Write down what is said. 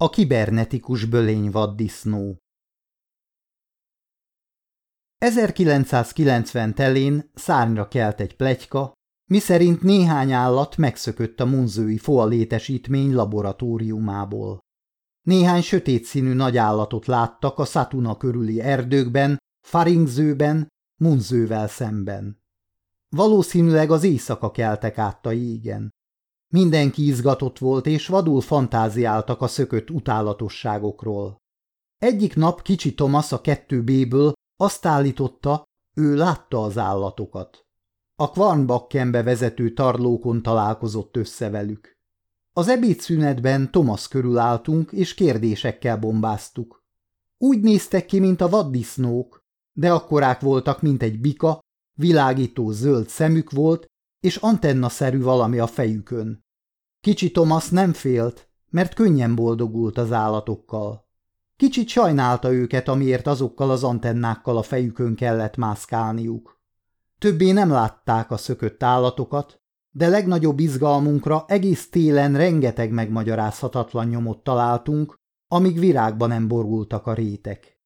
A kibernetikus bölényvaddisznó 1990 telén szárnyra kelt egy plegyka, miszerint néhány állat megszökött a munzői foa létesítmény laboratóriumából. Néhány sötét színű nagy állatot láttak a Szatuna körüli erdőkben, Faringzőben, Munzővel szemben. Valószínűleg az éjszaka keltek át a jégen. Mindenki izgatott volt, és vadul fantáziáltak a szökött utálatosságokról. Egyik nap kicsi Thomas a kettő B-ből azt állította, ő látta az állatokat. A Kvarnbakkenbe vezető tarlókon találkozott össze velük. Az ebédszünetben Thomas körül álltunk, és kérdésekkel bombáztuk. Úgy néztek ki, mint a vaddisznók, de akkorák voltak, mint egy bika, világító zöld szemük volt, és antennaszerű valami a fejükön. Kicsi Thomas nem félt, mert könnyen boldogult az állatokkal. Kicsit sajnálta őket, amiért azokkal az antennákkal a fejükön kellett mászkálniuk. Többé nem látták a szökött állatokat, de legnagyobb izgalmunkra egész télen rengeteg megmagyarázhatatlan nyomot találtunk, amíg virágba nem borultak a rétek.